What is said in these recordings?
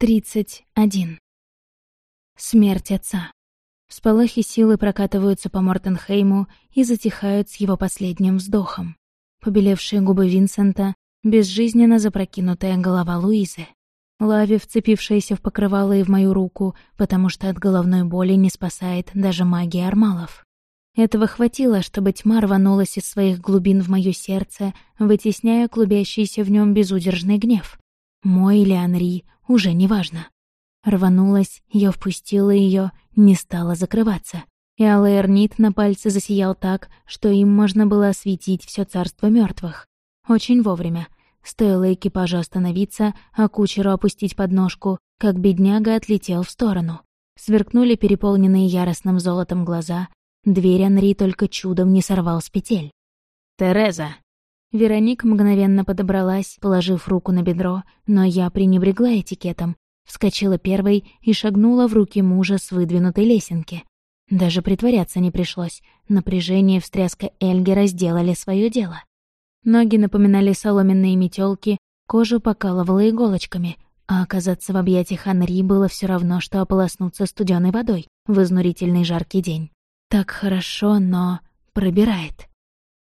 31. Смерть отца. Сполохи силы прокатываются по Мортенхейму и затихают с его последним вздохом. Побелевшие губы Винсента, безжизненно запрокинутая голова Луизы. Лави, вцепившаяся в покрывало и в мою руку, потому что от головной боли не спасает даже магия армалов. Этого хватило, чтобы тьма рванулась из своих глубин в моё сердце, вытесняя клубящийся в нем безудержный гнев. Мой или Анри, уже не важно. Рванулась, я впустила ее, не стала закрываться. И алый на пальце засиял так, что им можно было осветить все царство мертвых. Очень вовремя. Стоило экипажу остановиться, а кучеру опустить подножку, как бедняга отлетел в сторону. Сверкнули переполненные яростным золотом глаза, дверь Анри только чудом не сорвал с петель. «Тереза!» Вероник мгновенно подобралась, положив руку на бедро, но я пренебрегла этикетом, вскочила первой и шагнула в руки мужа с выдвинутой лесенки. Даже притворяться не пришлось, напряжение и встряска Эльгера сделали свое дело. Ноги напоминали соломенные метелки, кожу покалывала иголочками, а оказаться в объятиях Анри было все равно, что ополоснуться студеной водой в изнурительный жаркий день. Так хорошо, но пробирает.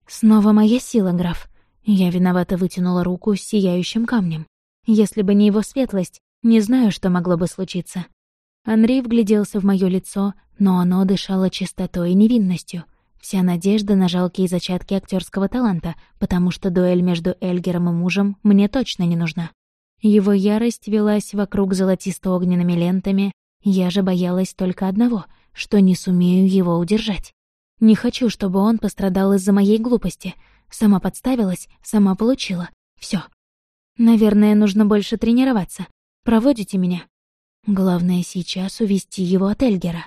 Снова моя сила, граф. Я виновато вытянула руку с сияющим камнем. Если бы не его светлость, не знаю, что могло бы случиться. Андрей вгляделся в мое лицо, но оно дышало чистотой и невинностью. Вся надежда на жалкие зачатки актерского таланта, потому что дуэль между Эльгером и мужем мне точно не нужна. Его ярость велась вокруг золотисто-огненными лентами, я же боялась только одного, что не сумею его удержать. Не хочу, чтобы он пострадал из-за моей глупости — Сама подставилась, сама получила. Все. Наверное, нужно больше тренироваться. Проводите меня. Главное сейчас увести его от Эльгера.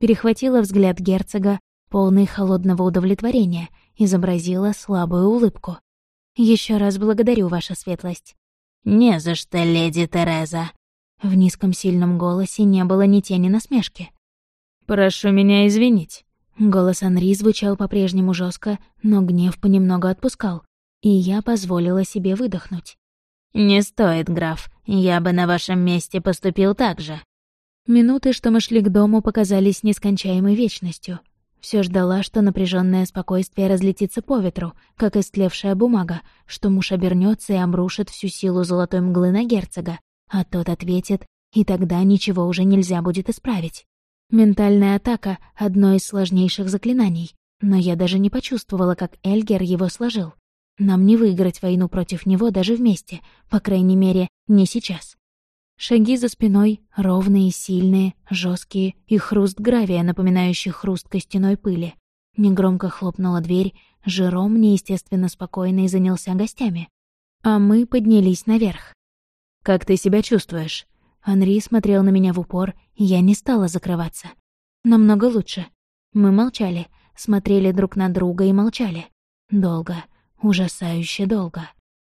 Перехватила взгляд герцога, полный холодного удовлетворения, изобразила слабую улыбку. Еще раз благодарю, ваша светлость». «Не за что, леди Тереза». В низком сильном голосе не было ни тени насмешки. «Прошу меня извинить. Голос Анри звучал по-прежнему жестко, но гнев понемногу отпускал, и я позволила себе выдохнуть. «Не стоит, граф, я бы на вашем месте поступил так же». Минуты, что мы шли к дому, показались нескончаемой вечностью. Все ждала, что напряженное спокойствие разлетится по ветру, как истлевшая бумага, что муж обернется и обрушит всю силу золотой мглы на герцога, а тот ответит, и тогда ничего уже нельзя будет исправить. Ментальная атака — одно из сложнейших заклинаний, но я даже не почувствовала, как Эльгер его сложил. Нам не выиграть войну против него даже вместе, по крайней мере, не сейчас. Шаги за спиной, ровные, сильные, жесткие и хруст гравия, напоминающий хруст костяной пыли. Негромко хлопнула дверь, Жером неестественно спокойно и занялся гостями. А мы поднялись наверх. «Как ты себя чувствуешь?» Анри смотрел на меня в упор, я не стала закрываться. Намного лучше. Мы молчали, смотрели друг на друга и молчали. Долго, ужасающе долго.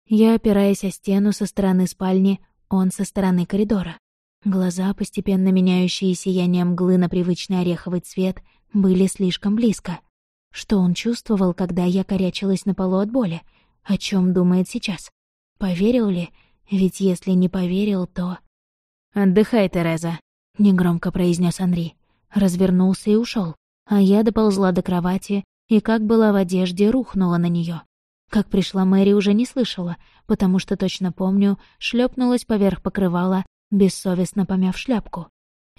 Я, опираясь о стену со стороны спальни, он со стороны коридора. Глаза, постепенно меняющие сияние мглы на привычный ореховый цвет, были слишком близко. Что он чувствовал, когда я корячилась на полу от боли? О чем думает сейчас? Поверил ли? Ведь если не поверил, то... «Отдыхай, Тереза», — негромко произнес Анри. Развернулся и ушел, а я доползла до кровати и, как была в одежде, рухнула на нее. Как пришла Мэри, уже не слышала, потому что, точно помню, шлепнулась поверх покрывала, бессовестно помяв шляпку.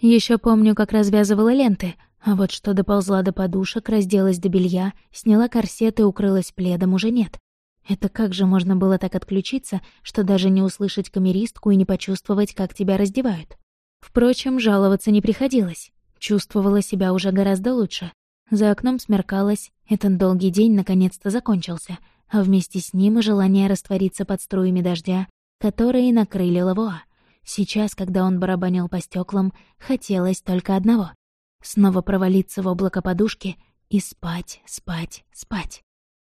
Еще помню, как развязывала ленты, а вот что доползла до подушек, разделась до белья, сняла корсет и укрылась пледом, уже нет. Это как же можно было так отключиться, что даже не услышать камеристку и не почувствовать, как тебя раздевают? Впрочем, жаловаться не приходилось. Чувствовала себя уже гораздо лучше. За окном смеркалось, этот долгий день наконец-то закончился, а вместе с ним и желание раствориться под струями дождя, которые накрыли Лавуа. Сейчас, когда он барабанил по стеклам, хотелось только одного — снова провалиться в облако подушки и спать, спать, спать.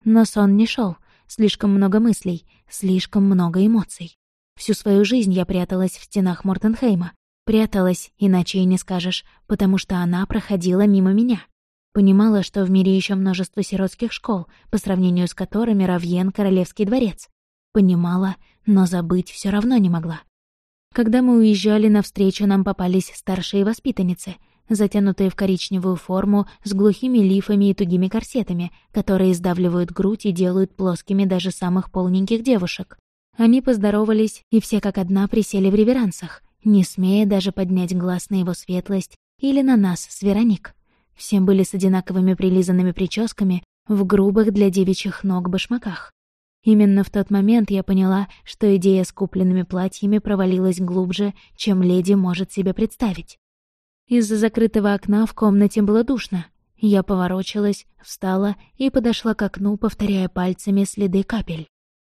Но сон не шел, Слишком много мыслей, слишком много эмоций. Всю свою жизнь я пряталась в стенах Мортенхейма. Пряталась, иначе и не скажешь, потому что она проходила мимо меня. Понимала, что в мире еще множество сиротских школ, по сравнению с которыми Равьен — королевский дворец. Понимала, но забыть все равно не могла. Когда мы уезжали навстречу, нам попались старшие воспитанницы, затянутые в коричневую форму с глухими лифами и тугими корсетами, которые сдавливают грудь и делают плоскими даже самых полненьких девушек. Они поздоровались, и все как одна присели в реверансах, не смея даже поднять глаз на его светлость или на нас с Вероник. Все были с одинаковыми прилизанными прическами в грубых для девичьих ног башмаках. Именно в тот момент я поняла, что идея с купленными платьями провалилась глубже, чем леди может себе представить. Из-за закрытого окна в комнате было душно. Я поворочилась, встала и подошла к окну, повторяя пальцами следы капель.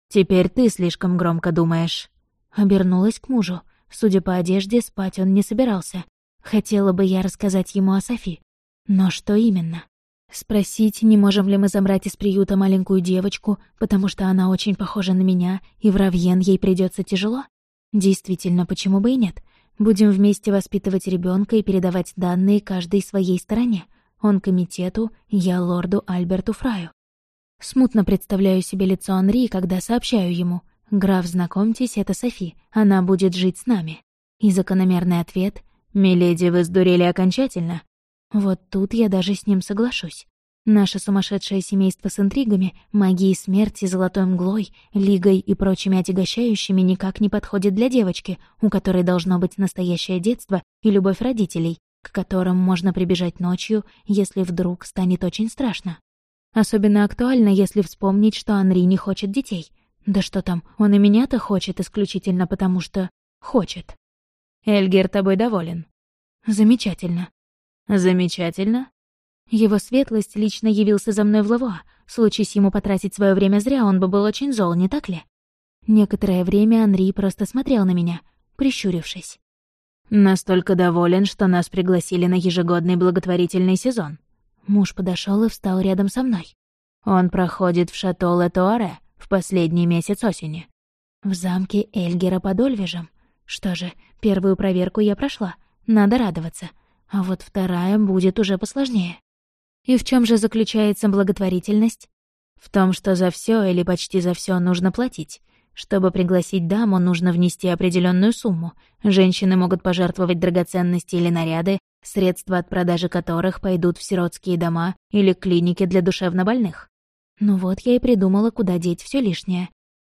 «Теперь ты слишком громко думаешь». Обернулась к мужу. Судя по одежде, спать он не собирался. Хотела бы я рассказать ему о Софи. Но что именно? Спросить, не можем ли мы забрать из приюта маленькую девочку, потому что она очень похожа на меня, и в Равьен ей придется тяжело? Действительно, почему бы и нет? Будем вместе воспитывать ребенка и передавать данные каждой своей стороне. Он комитету, я лорду Альберту Фраю. Смутно представляю себе лицо Анри, когда сообщаю ему. «Граф, знакомьтесь, это Софи, она будет жить с нами». И закономерный ответ «Миледи, вы сдурели окончательно?» Вот тут я даже с ним соглашусь. Наше сумасшедшее семейство с интригами, магией смерти, золотой мглой, лигой и прочими отягощающими никак не подходит для девочки, у которой должно быть настоящее детство и любовь родителей, к которым можно прибежать ночью, если вдруг станет очень страшно. Особенно актуально, если вспомнить, что Анри не хочет детей. Да что там, он и меня-то хочет исключительно потому, что хочет. Эльгер тобой доволен. Замечательно. Замечательно. Его светлость лично явился за мной в Лаво. Случись ему потратить свое время зря, он бы был очень зол, не так ли? Некоторое время Анри просто смотрел на меня, прищурившись. «Настолько доволен, что нас пригласили на ежегодный благотворительный сезон». Муж подошел и встал рядом со мной. Он проходит в шато Летуаре в последний месяц осени. В замке Эльгера под Ольвежем. Что же, первую проверку я прошла. Надо радоваться. А вот вторая будет уже посложнее. И в чем же заключается благотворительность? В том, что за все или почти за все нужно платить. Чтобы пригласить даму, нужно внести определенную сумму. Женщины могут пожертвовать драгоценности или наряды, средства от продажи которых пойдут в сиротские дома или клиники для душевнобольных. Ну вот я и придумала, куда деть все лишнее.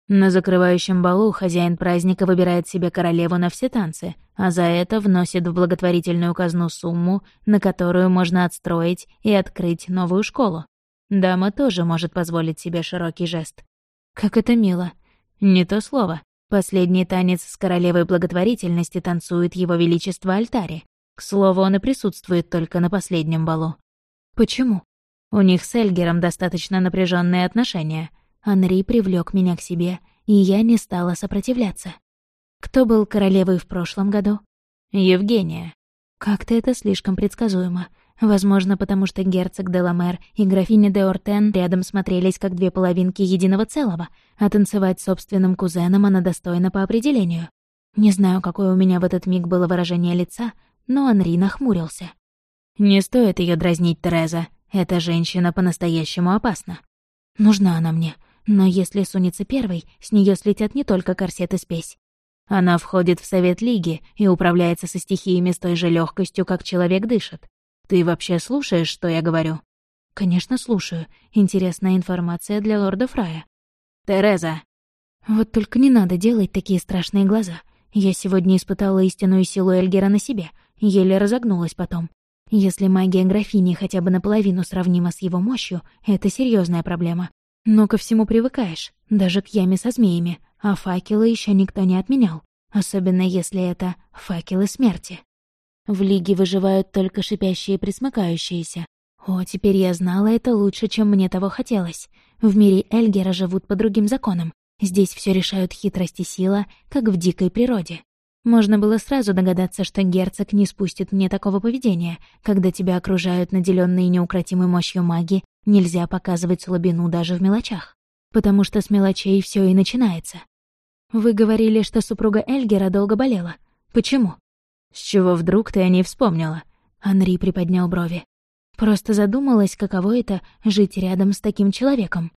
На закрывающем балу хозяин праздника выбирает себе королеву на все танцы, а за это вносит в благотворительную казну сумму, на которую можно отстроить и открыть новую школу. Дама тоже может позволить себе широкий жест. Как это мило. Не то слово. Последний танец с королевой благотворительности танцует его величество Альтари. К слову, он и присутствует только на последнем балу. Почему? У них с Эльгером достаточно напряженные отношения — Анри привлек меня к себе, и я не стала сопротивляться. Кто был королевой в прошлом году? Евгения. Как-то это слишком предсказуемо. Возможно, потому что герцог де Ламер и графиня де Ортен рядом смотрелись как две половинки единого целого, а танцевать собственным кузеном она достойна по определению. Не знаю, какое у меня в этот миг было выражение лица, но Анри нахмурился. «Не стоит ее дразнить, Тереза. Эта женщина по-настоящему опасна. Нужна она мне. Но если сунется первой, с нее слетят не только корсет и спесь. Она входит в Совет Лиги и управляется со стихиями с той же легкостью, как человек дышит. Ты вообще слушаешь, что я говорю? Конечно, слушаю. Интересная информация для лорда Фрая. Тереза. Вот только не надо делать такие страшные глаза. Я сегодня испытала истинную силу Эльгера на себе, еле разогнулась потом. Если магия графини хотя бы наполовину сравнима с его мощью, это серьезная проблема. Но ко всему привыкаешь, даже к яме со змеями, а факелы еще никто не отменял, особенно если это факелы смерти. В лиге выживают только шипящие и присмыкающиеся. О, теперь я знала это лучше, чем мне того хотелось. В мире Эльгера живут по другим законам. Здесь все решают хитрость и сила, как в дикой природе. Можно было сразу догадаться, что герцог не спустит мне такого поведения, когда тебя окружают наделенные неукротимой мощью маги, нельзя показывать слабину даже в мелочах, потому что с мелочей все и начинается. Вы говорили, что супруга Эльгера долго болела. Почему? С чего вдруг ты о ней вспомнила? Анри приподнял брови. Просто задумалась, каково это — жить рядом с таким человеком.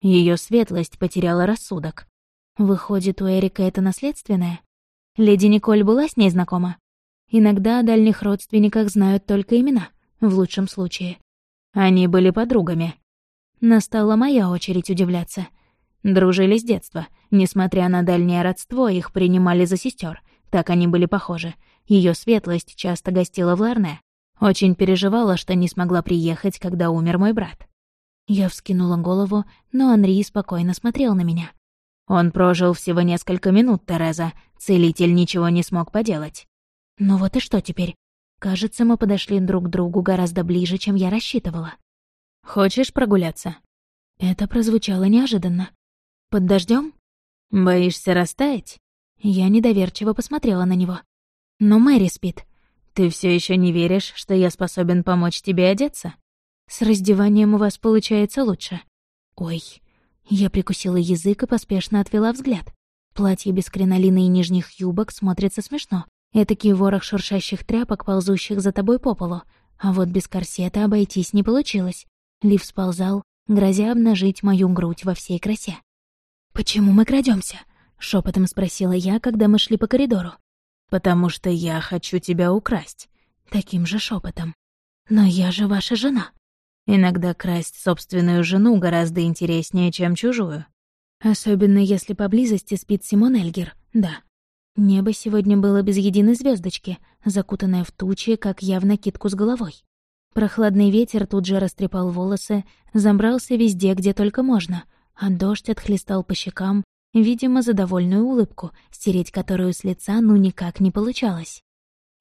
Ее светлость потеряла рассудок. Выходит, у Эрика это наследственное? Леди Николь была с ней знакома? Иногда о дальних родственниках знают только имена, в лучшем случае. Они были подругами. Настала моя очередь удивляться. Дружили с детства. Несмотря на дальнее родство, их принимали за сестер. Так они были похожи. Ее светлость часто гостила в Ларне. Очень переживала, что не смогла приехать, когда умер мой брат. Я вскинула голову, но Анри спокойно смотрел на меня. Он прожил всего несколько минут, Тереза. Целитель ничего не смог поделать. Ну вот и что теперь? Кажется, мы подошли друг к другу гораздо ближе, чем я рассчитывала. «Хочешь прогуляться?» Это прозвучало неожиданно. «Под дождем? Боишься растаять?» Я недоверчиво посмотрела на него. «Но Мэри спит. Ты все еще не веришь, что я способен помочь тебе одеться? С раздеванием у вас получается лучше». «Ой, я прикусила язык и поспешно отвела взгляд. Платье без кринолина и нижних юбок смотрится смешно. Этакий ворох шуршащих тряпок, ползущих за тобой по полу. А вот без корсета обойтись не получилось. Лив сползал, грозя обнажить мою грудь во всей красе. «Почему мы крадемся? шепотом спросила я, когда мы шли по коридору. «Потому что я хочу тебя украсть», — таким же шепотом. «Но я же ваша жена». Иногда красть собственную жену гораздо интереснее, чем чужую. Особенно если поблизости спит Симон Эльгер, да. Небо сегодня было без единой звездочки, закутанное в тучи, как я в накидку с головой. Прохладный ветер тут же растрепал волосы, забрался везде, где только можно, а дождь отхлестал по щекам, видимо, за довольную улыбку, стереть которую с лица ну никак не получалось.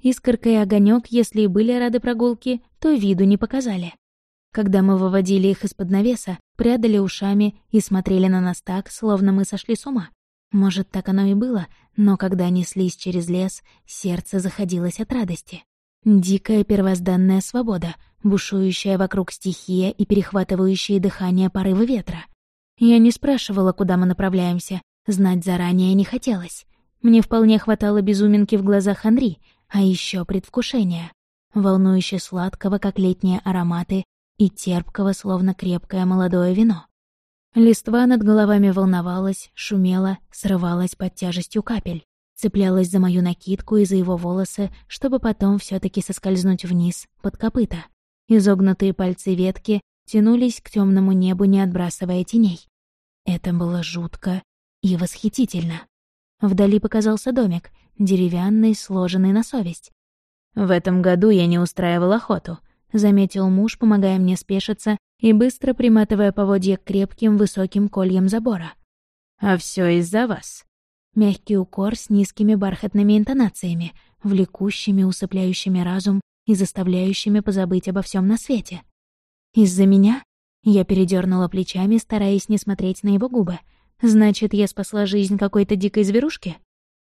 Искорка и огонек, если и были рады прогулке, то виду не показали. Когда мы выводили их из-под навеса, прядали ушами и смотрели на нас так, словно мы сошли с ума. Может, так оно и было, но когда неслись через лес, сердце заходилось от радости. Дикая первозданная свобода, бушующая вокруг стихия и перехватывающие дыхание порывы ветра. Я не спрашивала, куда мы направляемся, знать заранее не хотелось. Мне вполне хватало безуминки в глазах Анри, а еще предвкушения. Волнующе сладкого, как летние ароматы, и терпкого, словно крепкое молодое вино. Листва над головами волновалась, шумела, срывалась под тяжестью капель, цеплялась за мою накидку и за его волосы, чтобы потом все таки соскользнуть вниз, под копыта. Изогнутые пальцы ветки тянулись к темному небу, не отбрасывая теней. Это было жутко и восхитительно. Вдали показался домик, деревянный, сложенный на совесть. В этом году я не устраивал охоту, — заметил муж, помогая мне спешиться и быстро приматывая поводья к крепким высоким кольям забора. «А все из-за вас». Мягкий укор с низкими бархатными интонациями, влекущими, усыпляющими разум и заставляющими позабыть обо всем на свете. «Из-за меня?» Я передернула плечами, стараясь не смотреть на его губы. «Значит, я спасла жизнь какой-то дикой зверушки?»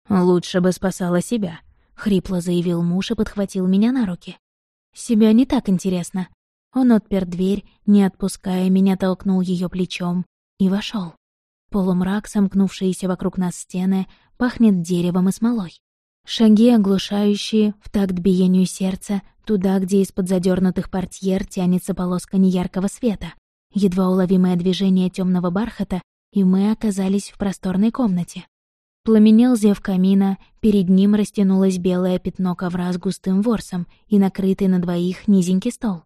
«Лучше бы спасала себя», — хрипло заявил муж и подхватил меня на руки. Себя не так интересно. Он отпер дверь, не отпуская меня, толкнул ее плечом и вошел. Полумрак, сомкнувшиеся вокруг нас стены, пахнет деревом и смолой. Шаги оглушающие, в такт биению сердца, туда, где из-под задернутых портьер тянется полоска неяркого света. Едва уловимое движение темного бархата, и мы оказались в просторной комнате. Пламенел зев камина, перед ним растянулось белое пятно ковра с густым ворсом и накрытый на двоих низенький стол.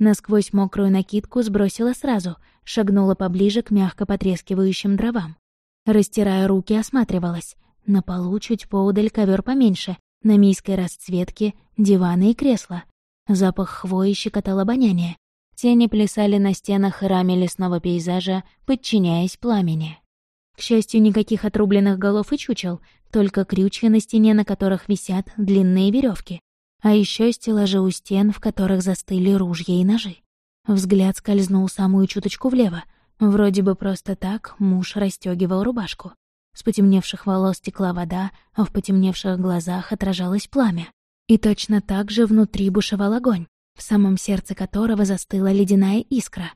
Насквозь мокрую накидку сбросила сразу, шагнула поближе к мягко потрескивающим дровам. Растирая руки, осматривалась. На полу чуть поудаль ковер поменьше, на мийской расцветке диваны и кресла. Запах хвои щекотал обоняние. Тени плясали на стенах и раме лесного пейзажа, подчиняясь пламени. К счастью, никаких отрубленных голов и чучел, только крючья на стене, на которых висят длинные веревки, а еще стеллажи у стен, в которых застыли ружья и ножи. Взгляд скользнул самую чуточку влево. Вроде бы просто так муж расстегивал рубашку. С потемневших волос текла вода, а в потемневших глазах отражалось пламя. И точно так же внутри бушевал огонь, в самом сердце которого застыла ледяная искра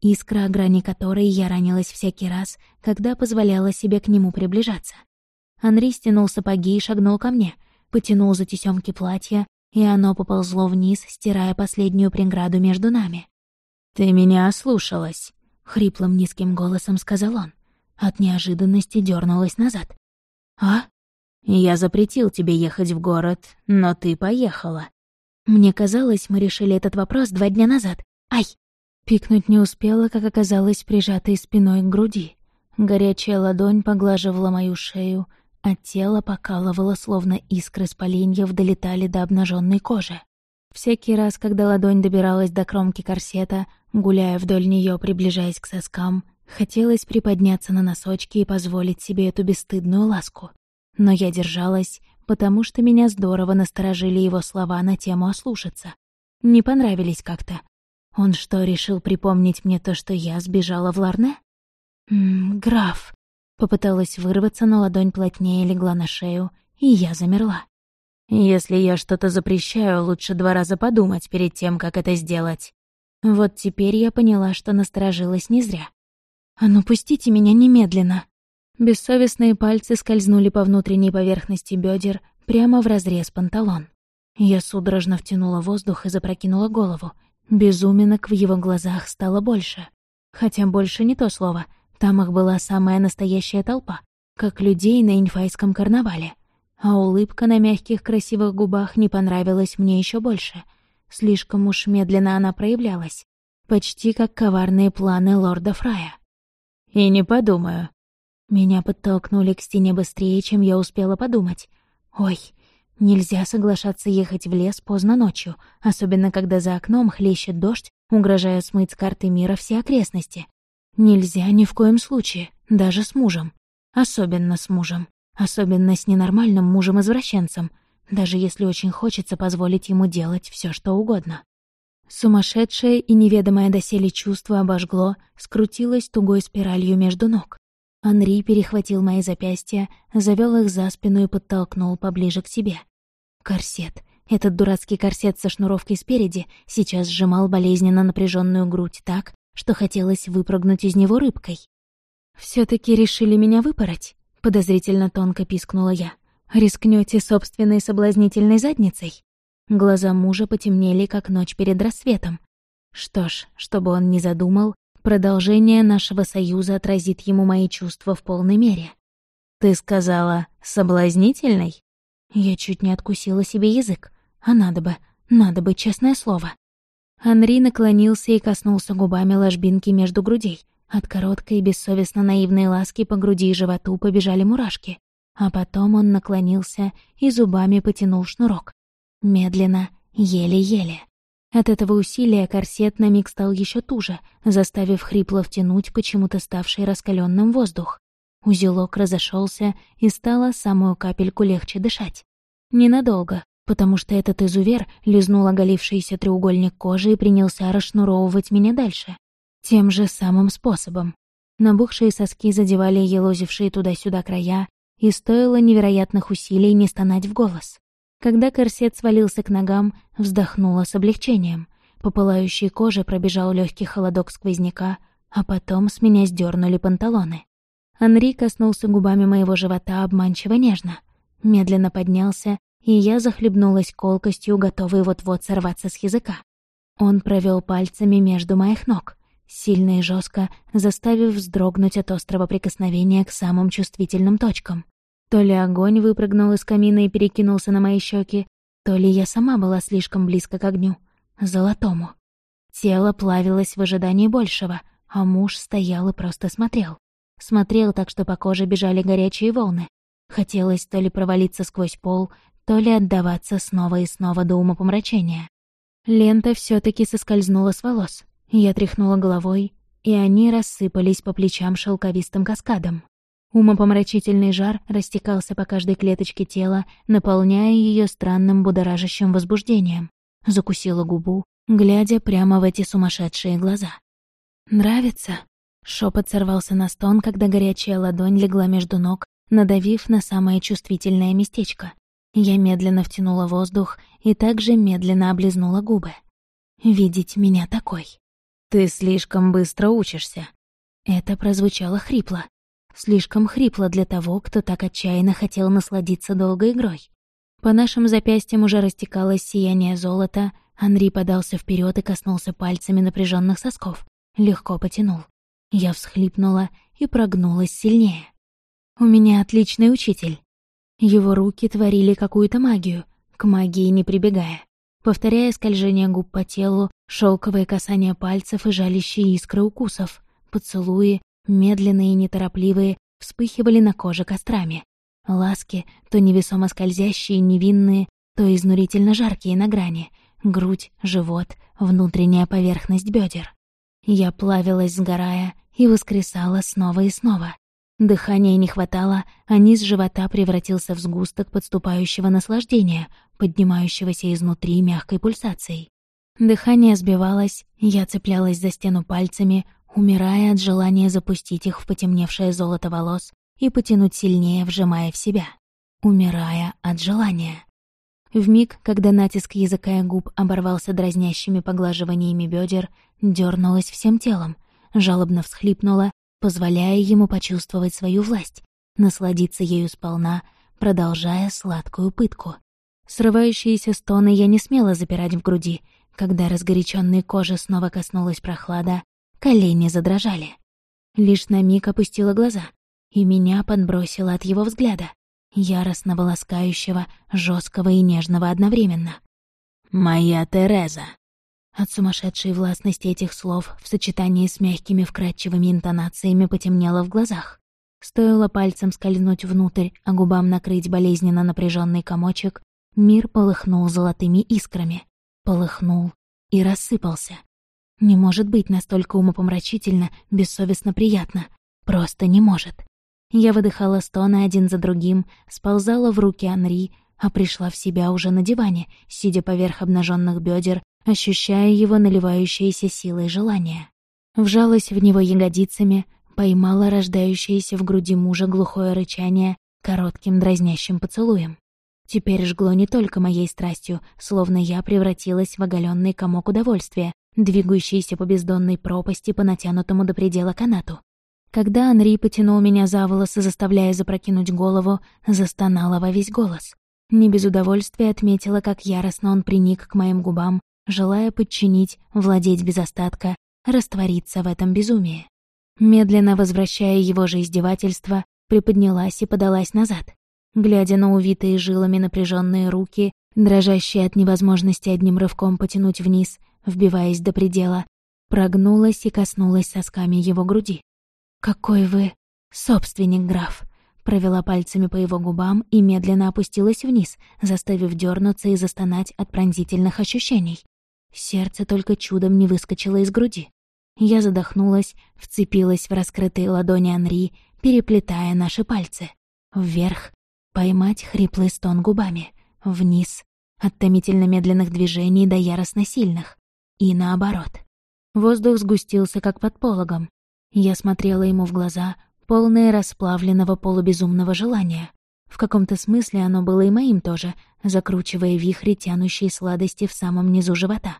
искра, о грани которой я ранилась всякий раз, когда позволяла себе к нему приближаться. Анри стянул сапоги и шагнул ко мне, потянул за тесёмки платья, и оно поползло вниз, стирая последнюю преграду между нами. «Ты меня ослушалась», — хриплым низким голосом сказал он. От неожиданности дернулась назад. «А?» Я запретил тебе ехать в город, но ты поехала. Мне казалось, мы решили этот вопрос два дня назад. Ай! Пикнуть не успела, как оказалась прижатой спиной к груди. Горячая ладонь поглаживала мою шею, а тело покалывало, словно искры с поленьев долетали до обнаженной кожи. Всякий раз, когда ладонь добиралась до кромки корсета, гуляя вдоль нее, приближаясь к соскам, хотелось приподняться на носочки и позволить себе эту бесстыдную ласку. Но я держалась, потому что меня здорово насторожили его слова на тему ослушаться. Не понравились как-то. Он что, решил припомнить мне то, что я сбежала в Ларне? «М -м, граф», Попыталась вырваться, но ладонь плотнее легла на шею, и я замерла. «Если я что-то запрещаю, лучше два раза подумать перед тем, как это сделать». Вот теперь я поняла, что насторожилась не зря. «А ну пустите меня немедленно!» Бессовестные пальцы скользнули по внутренней поверхности бедер прямо в разрез панталон. Я судорожно втянула воздух и запрокинула голову. Безуминок в его глазах стало больше. Хотя больше не то слово — там их была самая настоящая толпа, как людей на инфайском карнавале. А улыбка на мягких красивых губах не понравилась мне еще больше. Слишком уж медленно она проявлялась. Почти как коварные планы лорда Фрая. «И не подумаю». Меня подтолкнули к стене быстрее, чем я успела подумать. «Ой, нельзя соглашаться ехать в лес поздно ночью, особенно когда за окном хлещет дождь, угрожая смыть с карты мира все окрестности. Нельзя ни в коем случае, даже с мужем. Особенно с мужем. Особенно с ненормальным мужем-извращенцем, даже если очень хочется позволить ему делать все, что угодно. Сумасшедшее и неведомое доселе чувство обожгло, скрутилось тугой спиралью между ног. Анри перехватил мои запястья, завел их за спину и подтолкнул поближе к себе. Корсет. Этот дурацкий корсет со шнуровкой спереди сейчас сжимал болезненно напряженную грудь так, что хотелось выпрыгнуть из него рыбкой. все таки решили меня выпороть?» — подозрительно тонко пискнула я. Рискнете собственной соблазнительной задницей?» Глаза мужа потемнели, как ночь перед рассветом. Что ж, чтобы он не задумал, продолжение нашего союза отразит ему мои чувства в полной мере. «Ты сказала, соблазнительной?» Я чуть не откусила себе язык. А надо бы, надо бы, честное слово. Анри наклонился и коснулся губами ложбинки между грудей. От короткой и бессовестно наивной ласки по груди и животу побежали мурашки. А потом он наклонился и зубами потянул шнурок. Медленно, еле-еле. От этого усилия корсет на миг стал еще туже, заставив хрипло втянуть почему-то ставший раскаленным воздух. Узелок разошелся и стало самую капельку легче дышать. Ненадолго, потому что этот изувер лизнул оголившийся треугольник кожи и принялся расшнуровывать меня дальше. Тем же самым способом. Набухшие соски задевали елозившие туда-сюда края, и стоило невероятных усилий не стонать в голос. Когда корсет свалился к ногам, вздохнула с облегчением. По пылающей коже пробежал легкий холодок сквозняка, а потом с меня сдернули панталоны. Анри коснулся губами моего живота обманчиво нежно. Медленно поднялся и я захлебнулась колкостью, готовой вот-вот сорваться с языка. Он провел пальцами между моих ног, сильно и жестко заставив вздрогнуть от острого прикосновения к самым чувствительным точкам. То ли огонь выпрыгнул из камина и перекинулся на мои щеки, то ли я сама была слишком близко к огню, золотому. Тело плавилось в ожидании большего, а муж стоял и просто смотрел. Смотрел так, что по коже бежали горячие волны. Хотелось то ли провалиться сквозь пол, то ли отдаваться снова и снова до умопомрачения. Лента все таки соскользнула с волос. Я тряхнула головой, и они рассыпались по плечам шелковистым каскадом. Умопомрачительный жар растекался по каждой клеточке тела, наполняя ее странным будоражащим возбуждением. Закусила губу, глядя прямо в эти сумасшедшие глаза. «Нравится?» Шепот сорвался на стон, когда горячая ладонь легла между ног, надавив на самое чувствительное местечко. Я медленно втянула воздух и также медленно облизнула губы. Видеть меня такой. «Ты слишком быстро учишься». Это прозвучало хрипло. Слишком хрипло для того, кто так отчаянно хотел насладиться долгой игрой. По нашим запястьям уже растекалось сияние золота, Анри подался вперед и коснулся пальцами напряженных сосков. Легко потянул. Я всхлипнула и прогнулась сильнее. «У меня отличный учитель». Его руки творили какую-то магию, к магии не прибегая. Повторяя скольжение губ по телу, шелковые касания пальцев и жалящие искры укусов, поцелуи, медленные и неторопливые, вспыхивали на коже кострами. Ласки, то невесомо скользящие, невинные, то изнурительно жаркие на грани. Грудь, живот, внутренняя поверхность бедер. Я плавилась, сгорая, и воскресала снова и снова. Дыхания не хватало, а низ живота превратился в сгусток подступающего наслаждения, поднимающегося изнутри мягкой пульсацией. Дыхание сбивалось, я цеплялась за стену пальцами, умирая от желания запустить их в потемневшее золото волос и потянуть сильнее, вжимая в себя. Умирая от желания. В миг, когда натиск языка и губ оборвался дразнящими поглаживаниями бедер, дернулась всем телом, жалобно всхлипнула позволяя ему почувствовать свою власть, насладиться ею сполна, продолжая сладкую пытку. Срывающиеся стоны я не смела запирать в груди. Когда разгоряченной кожи снова коснулась прохлада, колени задрожали. Лишь на миг опустила глаза, и меня подбросило от его взгляда, яростно волоскающего, жесткого и нежного одновременно. «Моя Тереза!» От сумасшедшей властности этих слов в сочетании с мягкими вкрадчивыми интонациями потемнело в глазах. Стоило пальцем скользнуть внутрь, а губам накрыть болезненно напряженный комочек, мир полыхнул золотыми искрами. Полыхнул и рассыпался. Не может быть настолько умопомрачительно, бессовестно приятно. Просто не может. Я выдыхала стоны один за другим, сползала в руки Анри, а пришла в себя уже на диване, сидя поверх обнаженных бедер ощущая его наливающееся силой желания. Вжалась в него ягодицами, поймала рождающееся в груди мужа глухое рычание коротким дразнящим поцелуем. Теперь жгло не только моей страстью, словно я превратилась в оголенный комок удовольствия, двигающийся по бездонной пропасти по натянутому до предела канату. Когда Анри потянул меня за волосы, заставляя запрокинуть голову, застонала во весь голос. Не без удовольствия отметила, как яростно он приник к моим губам, желая подчинить, владеть без остатка, раствориться в этом безумии. Медленно возвращая его же издевательство, приподнялась и подалась назад. Глядя на увитые жилами напряженные руки, дрожащие от невозможности одним рывком потянуть вниз, вбиваясь до предела, прогнулась и коснулась сосками его груди. «Какой вы собственник, граф!» Провела пальцами по его губам и медленно опустилась вниз, заставив дернуться и застонать от пронзительных ощущений. Сердце только чудом не выскочило из груди. Я задохнулась, вцепилась в раскрытые ладони Анри, переплетая наши пальцы. Вверх — поймать хриплый стон губами. Вниз — от томительно медленных движений до яростно сильных. И наоборот. Воздух сгустился, как под пологом. Я смотрела ему в глаза, полные расплавленного полубезумного желания. В каком-то смысле оно было и моим тоже, закручивая вихри, тянущие сладости в самом низу живота.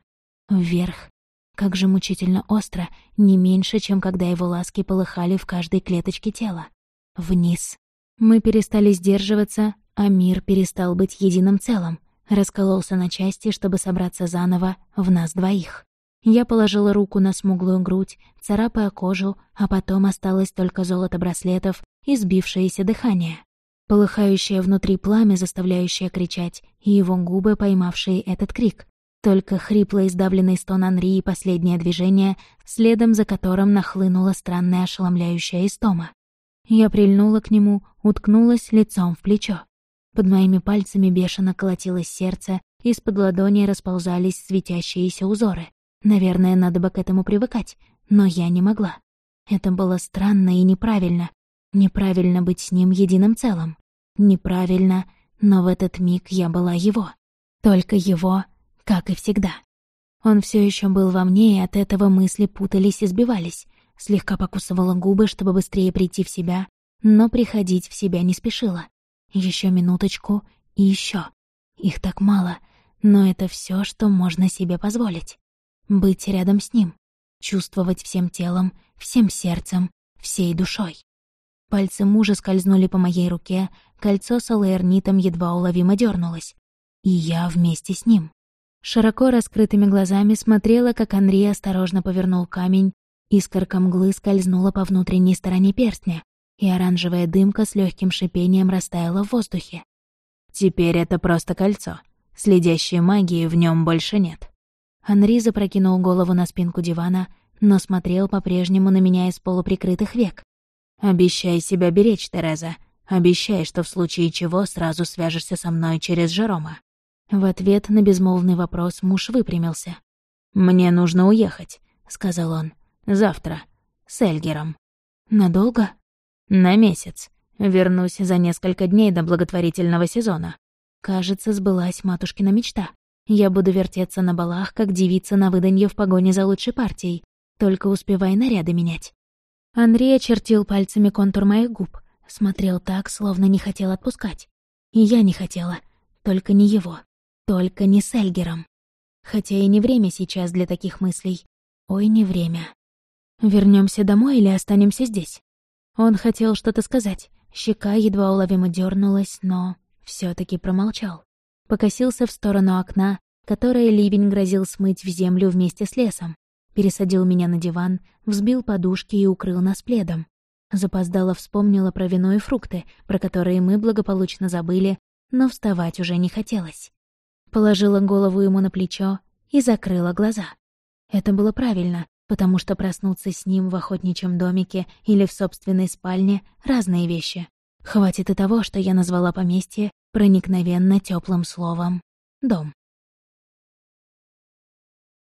Вверх. Как же мучительно остро, не меньше, чем когда его ласки полыхали в каждой клеточке тела. Вниз. Мы перестали сдерживаться, а мир перестал быть единым целым, раскололся на части, чтобы собраться заново в нас двоих. Я положила руку на смуглую грудь, царапая кожу, а потом осталось только золото браслетов и сбившееся дыхание полыхающее внутри пламя, заставляющее кричать, и его губы, поймавшие этот крик. Только хрипло издавленный стон Анри и последнее движение, следом за которым нахлынула странная ошеломляющая истома. Я прильнула к нему, уткнулась лицом в плечо. Под моими пальцами бешено колотилось сердце, из-под ладони расползались светящиеся узоры. Наверное, надо бы к этому привыкать, но я не могла. Это было странно и неправильно. Неправильно быть с ним единым целым. Неправильно, но в этот миг я была его. Только его, как и всегда. Он все еще был во мне, и от этого мысли путались и сбивались. Слегка покусывала губы, чтобы быстрее прийти в себя, но приходить в себя не спешила. Еще минуточку и еще. Их так мало, но это все, что можно себе позволить. Быть рядом с ним, чувствовать всем телом, всем сердцем, всей душой. Пальцы мужа скользнули по моей руке, кольцо с алаэрнитом едва уловимо дернулось. И я вместе с ним. Широко раскрытыми глазами смотрела, как Анри осторожно повернул камень, искорка мглы скользнула по внутренней стороне перстня, и оранжевая дымка с легким шипением растаяла в воздухе. Теперь это просто кольцо. Следящей магии в нем больше нет. Анри запрокинул голову на спинку дивана, но смотрел по-прежнему на меня из полуприкрытых век. «Обещай себя беречь, Тереза. Обещай, что в случае чего сразу свяжешься со мной через Жерома». В ответ на безмолвный вопрос муж выпрямился. «Мне нужно уехать», — сказал он. «Завтра. С Эльгером». «Надолго?» «На месяц. Вернусь за несколько дней до благотворительного сезона». Кажется, сбылась матушкина мечта. Я буду вертеться на балах, как девица на выданье в погоне за лучшей партией. Только успевай наряды менять. Андрей очертил пальцами контур моих губ, смотрел так, словно не хотел отпускать. И я не хотела. Только не его. Только не с Эльгером. Хотя и не время сейчас для таких мыслей. Ой, не время. Вернемся домой или останемся здесь? Он хотел что-то сказать. Щека едва уловимо дернулась, но все таки промолчал. Покосился в сторону окна, которое ливень грозил смыть в землю вместе с лесом пересадил меня на диван, взбил подушки и укрыл нас пледом. Запоздала вспомнила про вино и фрукты, про которые мы благополучно забыли, но вставать уже не хотелось. Положила голову ему на плечо и закрыла глаза. Это было правильно, потому что проснуться с ним в охотничьем домике или в собственной спальне — разные вещи. Хватит и того, что я назвала поместье проникновенно теплым словом «дом».